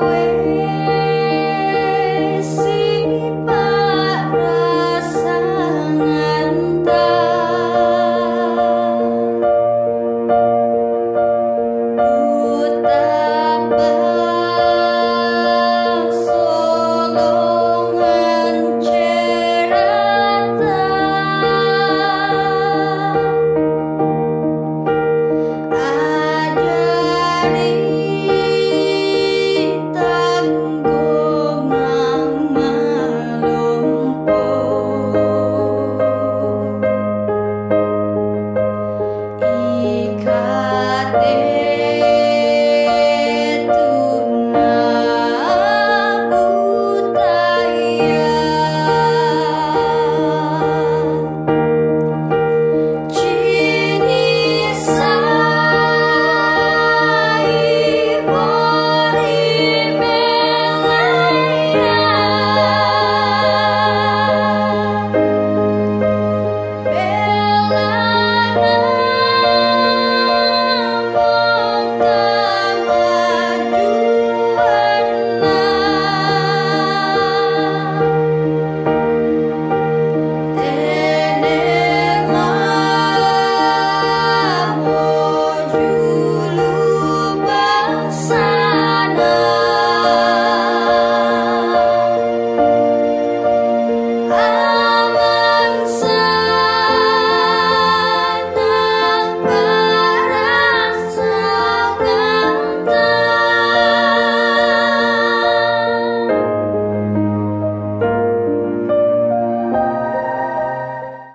away.